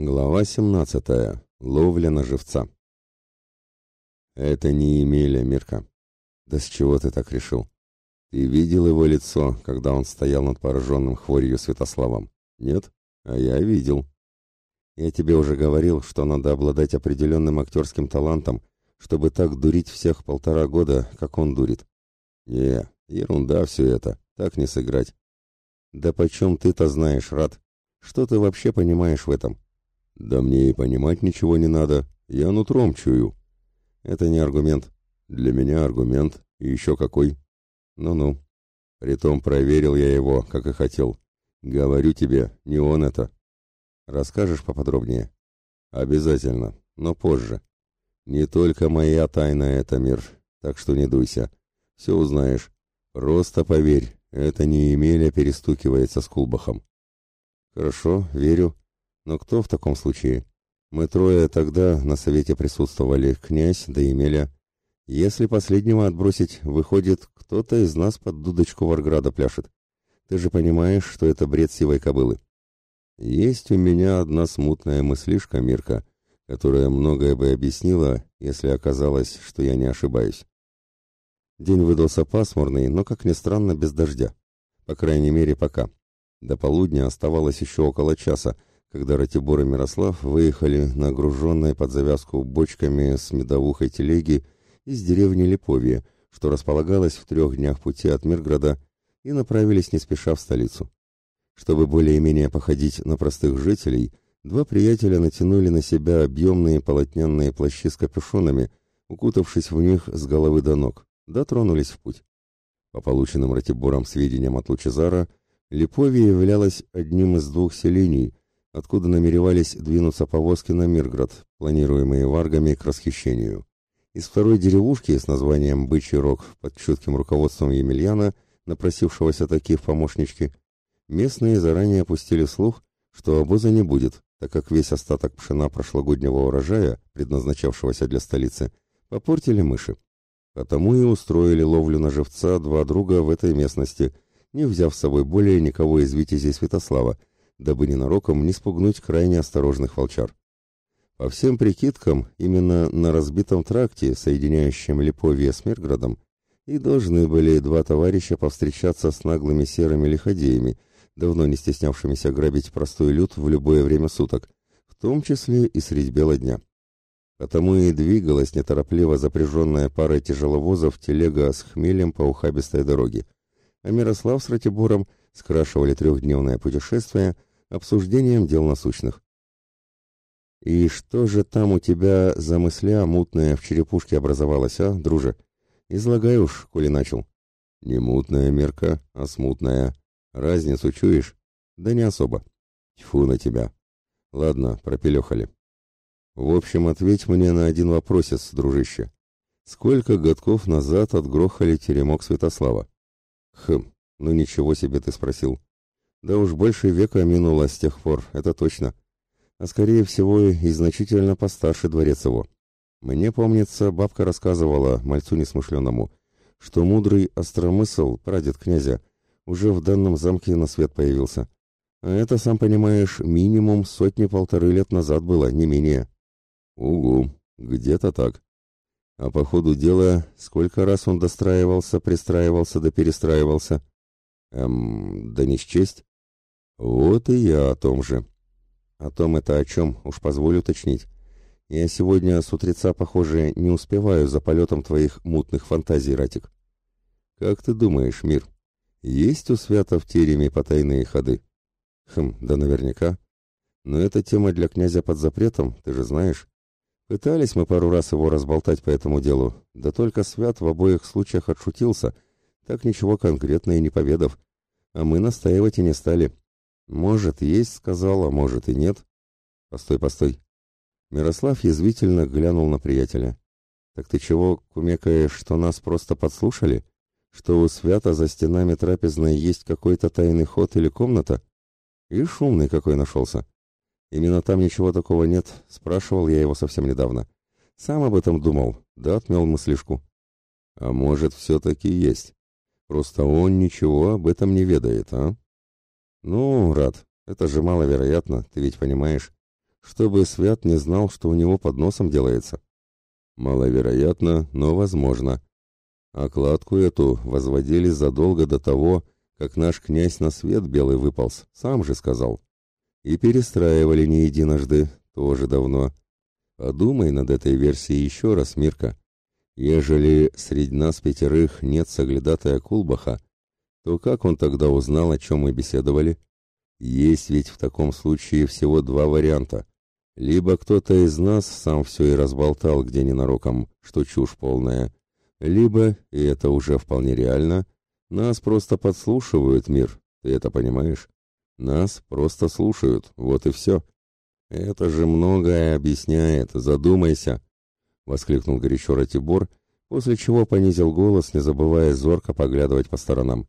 Глава 17. Ловля на живца. Это не Емеля, Мирка. Да с чего ты так решил? Ты видел его лицо, когда он стоял над пораженным хворью Святославом? Нет? А я видел. Я тебе уже говорил, что надо обладать определенным актерским талантом, чтобы так дурить всех полтора года, как он дурит. Не, ерунда все это, так не сыграть. Да почем ты-то знаешь, Рад? Что ты вообще понимаешь в этом? Да мне и понимать ничего не надо, я нутром чую. Это не аргумент. Для меня аргумент, и еще какой. Ну-ну. Притом проверил я его, как и хотел. Говорю тебе, не он это. Расскажешь поподробнее? Обязательно, но позже. Не только моя тайна это мир, так что не дуйся. Все узнаешь. Просто поверь, это не Емеля перестукивается с Кулбахом. Хорошо, верю. Но кто в таком случае? Мы трое тогда на совете присутствовали, князь да Емеля. Если последнего отбросить, выходит, кто-то из нас под дудочку Варграда пляшет. Ты же понимаешь, что это бред сивой кобылы. Есть у меня одна смутная мыслишка, Мирка, которая многое бы объяснила, если оказалось, что я не ошибаюсь. День выдался пасмурный, но, как ни странно, без дождя. По крайней мере, пока. До полудня оставалось еще около часа, когда Ратибор и Мирослав выехали на груженной под завязку бочками с медовухой телеги из деревни Липовье, что располагалась в трех днях пути от Мирграда, и направились не спеша в столицу. Чтобы более-менее походить на простых жителей, два приятеля натянули на себя объемные полотняные плащи с капюшонами, укутавшись в них с головы до ног, да тронулись в путь. По полученным Ратибором сведениям от Лучезара, Липовье являлось одним из двух селений, откуда намеревались двинуться повозки на Мирград, планируемые варгами к расхищению. Из второй деревушки с названием «Бычий рог» под чутким руководством Емельяна, напросившегося таких помощнички, местные заранее опустили слух, что обоза не будет, так как весь остаток пшена прошлогоднего урожая, предназначавшегося для столицы, попортили мыши. Потому и устроили ловлю на живца два друга в этой местности, не взяв с собой более никого из витязей Святослава, дабы ненароком не спугнуть крайне осторожных волчар. По всем прикидкам, именно на разбитом тракте, соединяющем Липовье с Мирградом, и должны были два товарища повстречаться с наглыми серыми лиходеями, давно не стеснявшимися грабить простой люд в любое время суток, в том числе и средь бела дня. Потому и двигалась неторопливо запряженная парой тяжеловозов телега с хмелем по ухабистой дороге, а Мирослав с Ратибором скрашивали трехдневное путешествие – обсуждением дел насущных. «И что же там у тебя за мысля мутная в черепушке образовалась, а, друже? Излагай уж, коли начал». «Не мутная мерка, а смутная. Разницу чуешь?» «Да не особо. Тьфу на тебя. Ладно, пропелехали. В общем, ответь мне на один вопросец, дружище. Сколько годков назад отгрохали теремок Святослава?» «Хм, ну ничего себе ты спросил. Да уж больше века минуло с тех пор, это точно. А скорее всего и значительно постарше дворец его. Мне, помнится, бабка рассказывала, мальцу несмышленному, что мудрый остромысл, прадед князя, уже в данном замке на свет появился. А это, сам понимаешь, минимум сотни-полторы лет назад было, не менее. Угу, где-то так. А по ходу дела, сколько раз он достраивался, пристраивался да перестраивался? Эм, да не счесть. Вот и я о том же. О том это о чем, уж позволю уточнить. Я сегодня с утреца, похоже, не успеваю за полетом твоих мутных фантазий, Ратик. Как ты думаешь, мир, есть у свята в тереме потайные ходы? Хм, да наверняка. Но эта тема для князя под запретом, ты же знаешь. Пытались мы пару раз его разболтать по этому делу, да только свят в обоих случаях отшутился, так ничего конкретного и не поведав. А мы настаивать и не стали. Может, есть, сказала, может и нет. Постой, постой. Мирослав язвительно глянул на приятеля. Так ты чего кумекаешь, что нас просто подслушали? Что у свята за стенами трапезной есть какой-то тайный ход или комната? И шумный какой нашелся. Именно там ничего такого нет, спрашивал я его совсем недавно. Сам об этом думал, да отмел мыслишку. А может, все-таки есть. Просто он ничего об этом не ведает, а? «Ну, Рад, это же маловероятно, ты ведь понимаешь. чтобы Свят не знал, что у него под носом делается? Маловероятно, но возможно. Окладку эту возводили задолго до того, как наш князь на свет белый выполз, сам же сказал. И перестраивали не единожды, тоже давно. Подумай над этой версией еще раз, Мирка. Ежели среди нас пятерых нет соглядатая Кулбаха, то как он тогда узнал, о чем мы беседовали? Есть ведь в таком случае всего два варианта. Либо кто-то из нас сам все и разболтал где ненароком, что чушь полная, либо, и это уже вполне реально, нас просто подслушивают, мир, ты это понимаешь? Нас просто слушают, вот и все. Это же многое объясняет, задумайся, воскликнул горячо Ратибор, после чего понизил голос, не забывая зорко поглядывать по сторонам.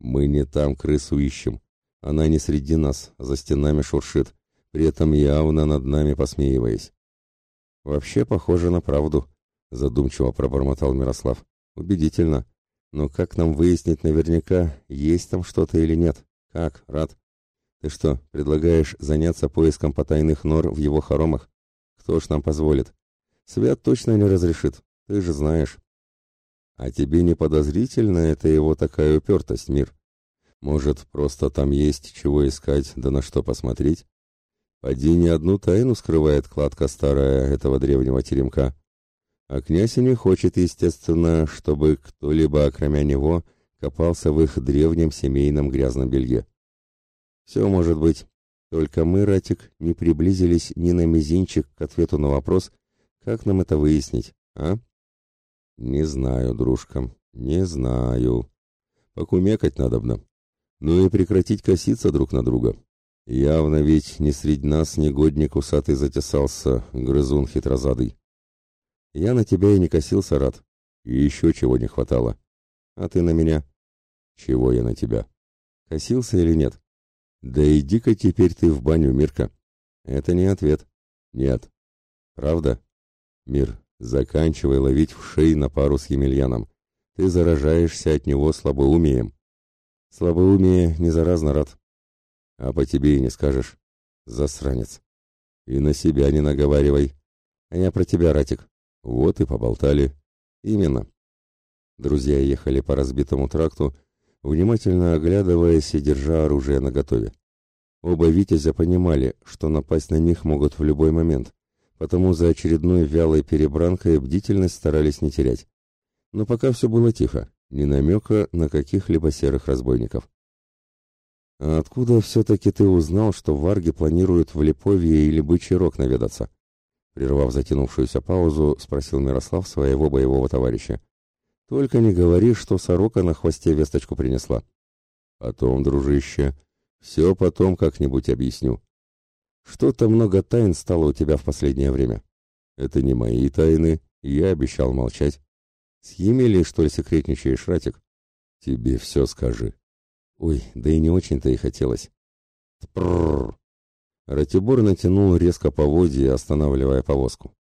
Мы не там крысу ищем. Она не среди нас, за стенами шуршит, при этом явно над нами посмеиваясь. Вообще похоже на правду, задумчиво пробормотал Мирослав. Убедительно. Но как нам выяснить наверняка, есть там что-то или нет? Как, Рад? Ты что, предлагаешь заняться поиском потайных нор в его хоромах? Кто ж нам позволит? Свят точно не разрешит, ты же знаешь. А тебе не подозрительно это его такая упертость, мир? Может, просто там есть чего искать, да на что посмотреть? Поди не одну тайну скрывает кладка старая этого древнего теремка. А князь и не хочет, естественно, чтобы кто-либо, окромя него, копался в их древнем семейном грязном белье. Все может быть. Только мы, Ратик, не приблизились ни на мизинчик к ответу на вопрос, как нам это выяснить, а? Не знаю, дружка, не знаю. Покумекать надобно. Ну и прекратить коситься друг на друга. Явно ведь не среди нас негодник усатый затесался, грызун хитрозадый. Я на тебя и не косился, рад. И еще чего не хватало. А ты на меня? Чего я на тебя? Косился или нет? Да иди-ка теперь ты в баню, Мирка. Это не ответ. Нет. Правда? Мир, заканчивай ловить в шеи на пару с Емельяном. Ты заражаешься от него слабоумием. Слабоумие не заразно, рад. А по тебе и не скажешь. Засранец. И на себя не наговаривай. А я про тебя, Ратик. Вот и поболтали. Именно. Друзья ехали по разбитому тракту, внимательно оглядываясь и держа оружие наготове. Оба витязя понимали, что напасть на них могут в любой момент, потому за очередной вялой перебранкой бдительность старались не терять. Но пока все было тихо, ни намека на каких-либо серых разбойников. «А откуда все-таки ты узнал, что варги планируют в Липовье или Бычий Рог наведаться?» Прервав затянувшуюся паузу, спросил Мирослав своего боевого товарища. «Только не говори, что сорока на хвосте весточку принесла». «Потом, дружище, все потом как-нибудь объясню. Что-то много тайн стало у тебя в последнее время. Это не мои тайны, я обещал молчать. С Емелей, что ли, секретничаешь, Ратик? Тебе все скажи. Ой, да и не очень-то и хотелось. Тпрррр. Ратибор натянул резко поводья, останавливая повозку.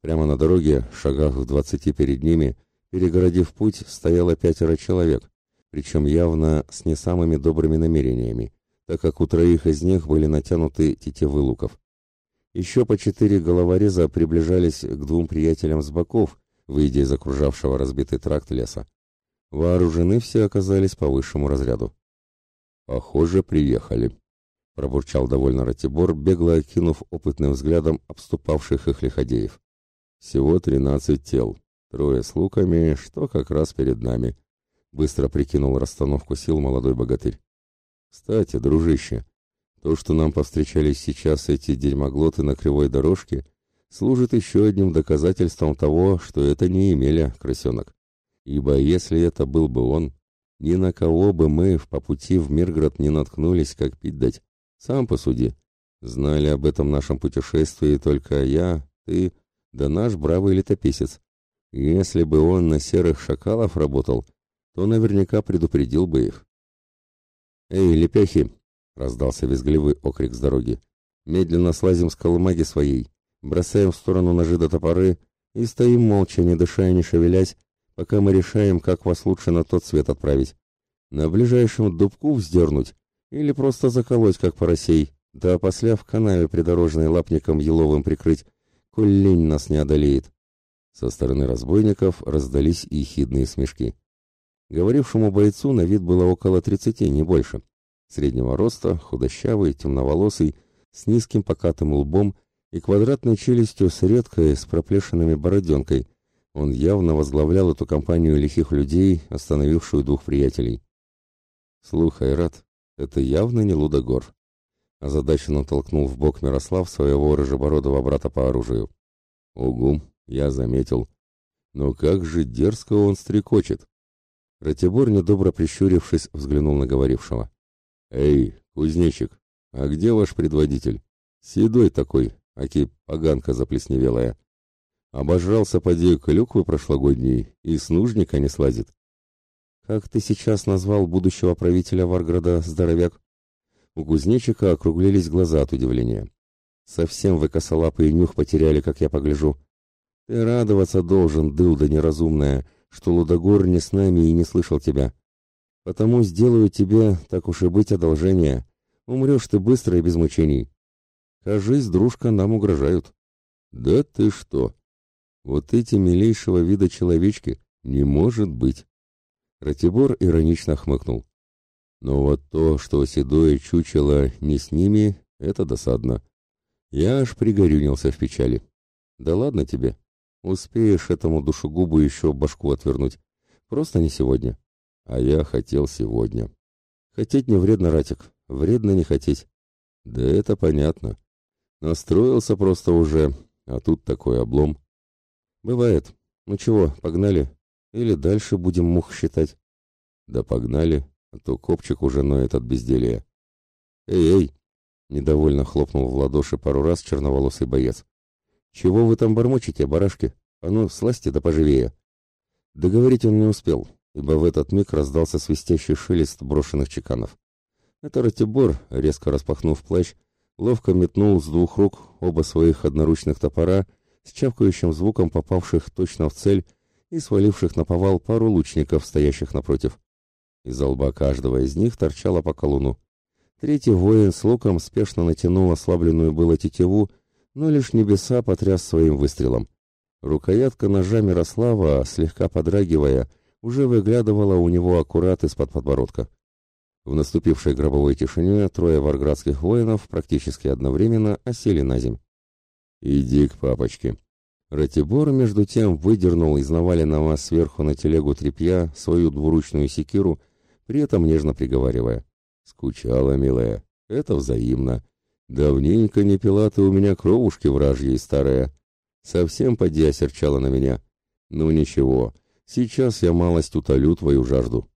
Прямо на дороге, шагах в двадцати перед ними, перегородив путь, стояло пятеро человек, причем явно с не самыми добрыми намерениями, так как у троих из них были натянуты тетивы луков. Еще по четыре головореза приближались к двум приятелям с боков, выйдя из окружавшего разбитый тракт леса. Вооружены все оказались по высшему разряду. «Похоже, приехали», — пробурчал довольно Ратибор, бегло окинув опытным взглядом обступавших их лиходеев. «Всего тринадцать тел, трое с луками, что как раз перед нами», — быстро прикинул расстановку сил молодой богатырь. «Кстати, дружище, то, что нам повстречались сейчас эти дерьмоглоты на кривой дорожке, служит еще одним доказательством того, что это не Емеля, крысенок. Ибо если это был бы он, ни на кого бы мы по пути в Миргород не наткнулись, как пить дать. Сам посуди. Знали об этом нашем путешествии только я, ты, да наш бравый летописец. Если бы он на серых шакалов работал, то наверняка предупредил бы их. «Эй, лепехи!» — раздался визгливый окрик с дороги. «Медленно слазим с колымаги своей, бросаем в сторону ножи до топоры и стоим молча, не дыша и не шевелясь, пока мы решаем, как вас лучше на тот свет отправить. На ближайшем дубку вздернуть или просто заколоть, как поросей, да после в канаве придорожной лапником еловым прикрыть, коль лень нас не одолеет. Со стороны разбойников раздались ехидные смешки. Говорившему бойцу на вид было около тридцати, не больше. Среднего роста, худощавый, темноволосый, с низким покатым лбом и квадратной челюстью с редкой, с проплешинами бороденкой. Он явно возглавлял эту компанию лихих людей, остановившую двух приятелей. «Слухай, Рад, это явно не Лудогор», озадаченно толкнул в бок Мирослав своего рыжебородого брата по оружию. «Угу, я заметил. Но как же дерзко он стрекочет!» Ратибор, недобро прищурившись, взглянул на говорившего. «Эй, кузнечик, а где ваш предводитель? Седой такой, аки поганка заплесневелая. Обожрался поди клюквы прошлогодней и с нужника не слазит». «Как ты сейчас назвал будущего правителя Варграда, здоровяк?» У кузнечика округлились глаза от удивления. «Совсем вы косолапый нюх потеряли, как я погляжу. Ты радоваться должен, дылда неразумная, что Лудогор не с нами и не слышал тебя. Потому сделаю тебе, так уж и быть, одолжение. Умрешь ты быстро и без мучений. Кажись, дружка, нам угрожают». «Да ты что! Вот эти милейшего вида человечки! Не может быть!» Ратибор иронично хмыкнул. Но вот то, что седое чучело не с ними, это досадно. Я аж пригорюнился в печали. Да ладно тебе. Успеешь этому душегубу еще башку отвернуть. Просто не сегодня. А я хотел сегодня. Хотеть не вредно, Ратик. Вредно не хотеть. Да это понятно. Настроился просто уже, а тут такой облом. Бывает. Ну чего, погнали? Или дальше будем мух считать? Да погнали а то копчик уже ноет от безделия. «Эй-эй!» — недовольно хлопнул в ладоши пару раз черноволосый боец. «Чего вы там бормочете, барашки? А ну, сласьте да поживее!» Договорить он не успел, ибо в этот миг раздался свистящий шелест брошенных чеканов. Это Ратибор, резко распахнув плащ, ловко метнул с двух рук оба своих одноручных топора с чавкающим звуком попавших точно в цель и сваливших на повал пару лучников, стоящих напротив. Из-за лба каждого из них торчало по колуну. Третий воин с луком спешно натянул ослабленную было тетиву, но лишь небеса потряс своим выстрелом. Рукоятка ножа Мирослава, слегка подрагивая, уже выглядывала у него аккурат из-под подбородка. В наступившей гробовой тишине трое варградских воинов практически одновременно осели на земь. «Иди к папочке». Ратибор, между тем, выдернул из наваленного сверху на телегу тряпья свою двуручную секиру при этом нежно приговаривая. «Скучала, милая, это взаимно. Давненько не пила ты у меня кровушки вражьей старая. Совсем поди осерчала на меня. Ну ничего, сейчас я малость утолю твою жажду».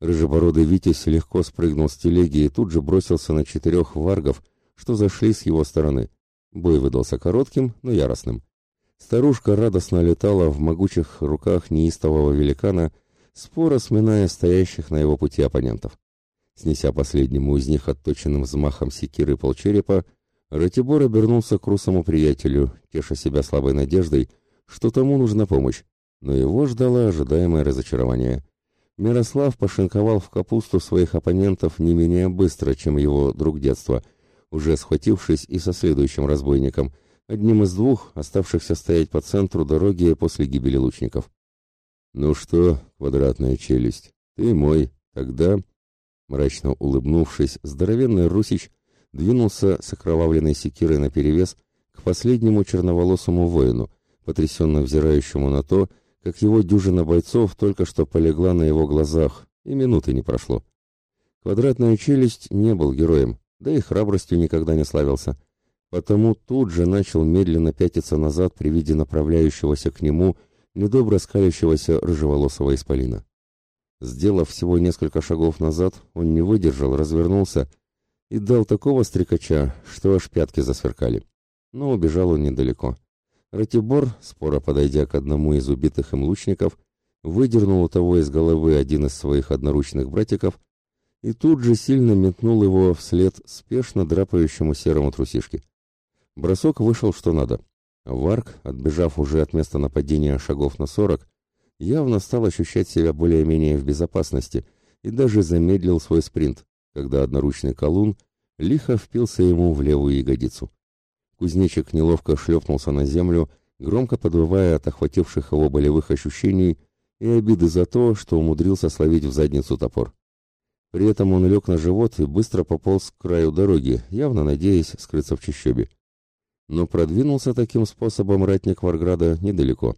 Рыжебородый Витязь легко спрыгнул с телеги и тут же бросился на четырех варгов, что зашли с его стороны. Бой выдался коротким, но яростным. Старушка радостно летала в могучих руках неистового великана, споро сминая стоящих на его пути оппонентов. Снеся последнему из них отточенным взмахом секиры полчерепа, Ратибор обернулся к русому приятелю, теша себя слабой надеждой, что тому нужна помощь, но его ждало ожидаемое разочарование. Мирослав пошинковал в капусту своих оппонентов не менее быстро, чем его друг детства, уже схватившись и со следующим разбойником, одним из двух, оставшихся стоять по центру дороги после гибели лучников. «Ну что, квадратная челюсть, ты мой, тогда...» Мрачно улыбнувшись, здоровенный Русич двинулся с окровавленной секирой наперевес к последнему черноволосому воину, потрясенно взирающему на то, как его дюжина бойцов только что полегла на его глазах, и минуты не прошло. Квадратная челюсть не был героем, да и храбростью никогда не славился, потому тут же начал медленно пятиться назад при виде направляющегося к нему недобро скалящегося рыжеволосого исполина. Сделав всего несколько шагов назад, он не выдержал, развернулся и дал такого стрекача, что аж пятки засверкали. Но убежал он недалеко. Ратибор, споро подойдя к одному из убитых им лучников, выдернул у того из головы один из своих одноручных братиков и тут же сильно метнул его вслед спешно драпающему серому трусишке. Бросок вышел что надо. Варк, отбежав уже от места нападения шагов на сорок, явно стал ощущать себя более-менее в безопасности и даже замедлил свой спринт, когда одноручный колун лихо впился ему в левую ягодицу. Кузнечик неловко шлепнулся на землю, громко подвывая от охвативших его болевых ощущений и обиды за то, что умудрился словить в задницу топор. При этом он лег на живот и быстро пополз к краю дороги, явно надеясь скрыться в чащобе. Но продвинулся таким способом ратник Варграда недалеко.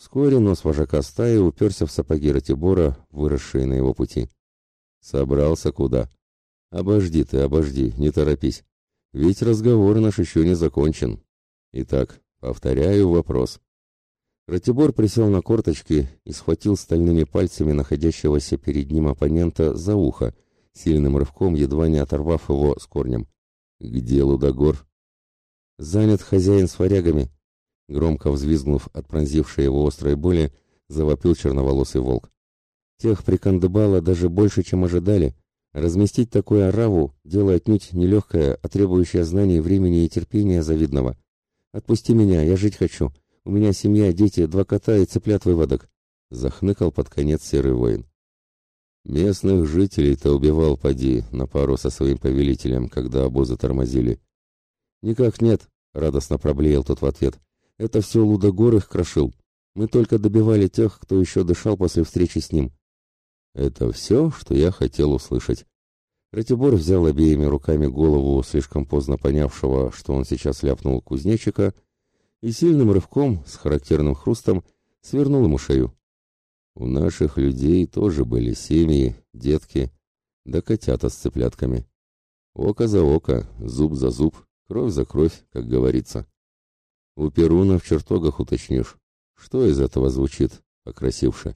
Вскоре нос вожака стаи уперся в сапоги Ратибора, выросшие на его пути. Собрался куда? Обожди ты, обожди, не торопись. Ведь разговор наш еще не закончен. Итак, повторяю вопрос. Ратибор присел на корточки и схватил стальными пальцами находящегося перед ним оппонента за ухо, сильным рывком едва не оторвав его с корнем. «Где Лудогор?» «Занят хозяин с варягами», — громко взвизгнув от пронзившей его острой боли, завопил черноволосый волк. Тех прикандыбало даже больше, чем ожидали. Разместить такую ораву — дело отнюдь нелегкое, а требующее знаний, времени и терпения завидного. «Отпусти меня, я жить хочу. У меня семья, дети, два кота и цыплят выводок», — захныкал под конец серый воин. Местных жителей-то убивал поди на пару со своим повелителем, когда обозы тормозили. «Никак нет», — радостно проблеял тот в ответ. «Это все Лудогор их крошил. Мы только добивали тех, кто еще дышал после встречи с ним». Это все, что я хотел услышать. Ратибор взял обеими руками голову слишком поздно понявшего, что он сейчас ляпнул кузнечика, и сильным рывком, с характерным хрустом, свернул ему шею. У наших людей тоже были семьи, детки, да котята с цыплятками. Око за око, зуб за зуб, кровь за кровь, как говорится. У Перуна в чертогах уточнишь, что из этого звучит, покрасивше.